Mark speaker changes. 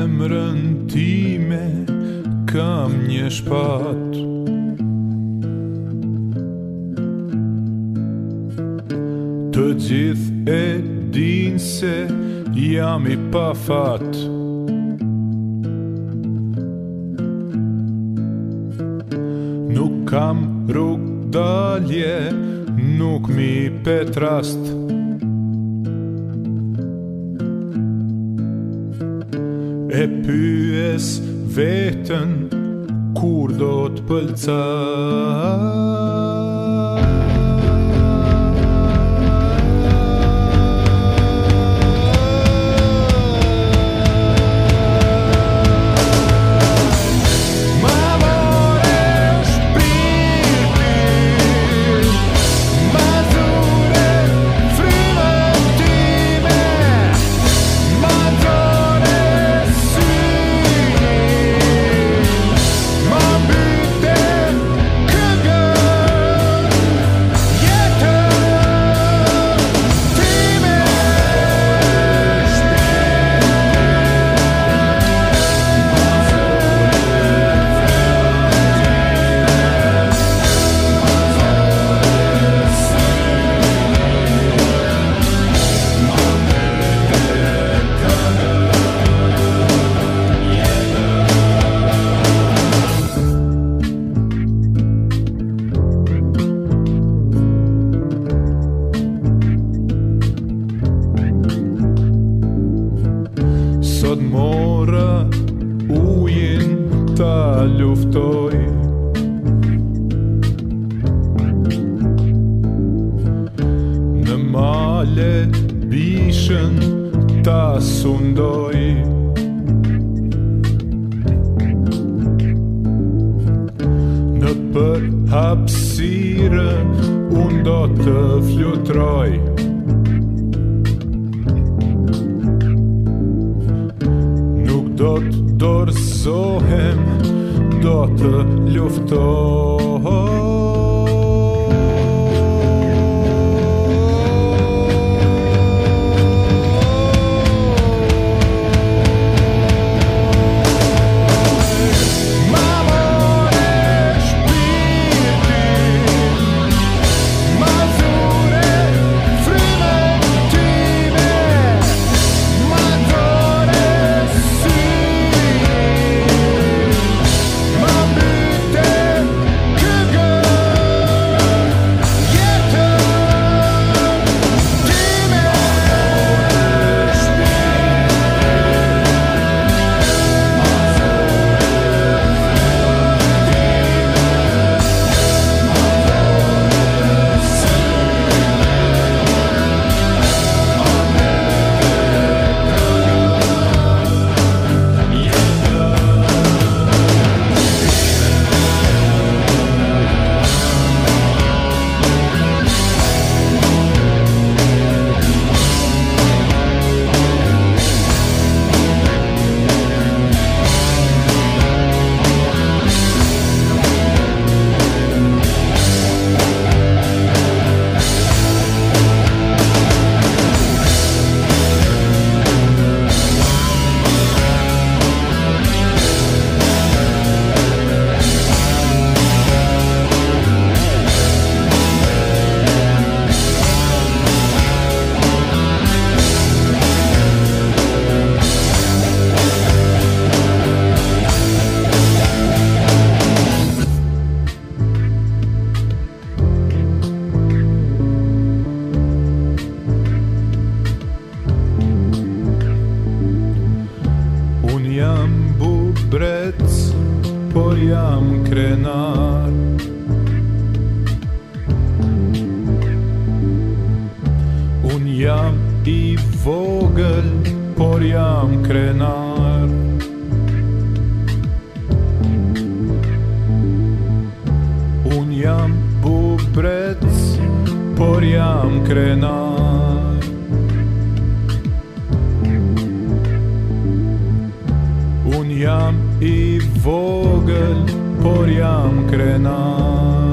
Speaker 1: zemrën time kam një shpat Të gjith e din se jam i pa fat Kam rrug dalje, nuk mi petrast Kam rrug dalje, nuk mi petrast e pyes vetën kur do të luftoj Në male bishën ta sundoj Në për hapsire unë do të flutroj Do të dorëzohem do të lufto i-am crenar Un iam i vogël, por jam krenar Un iam bubreț por jam Un jam i vogël, por jam krenar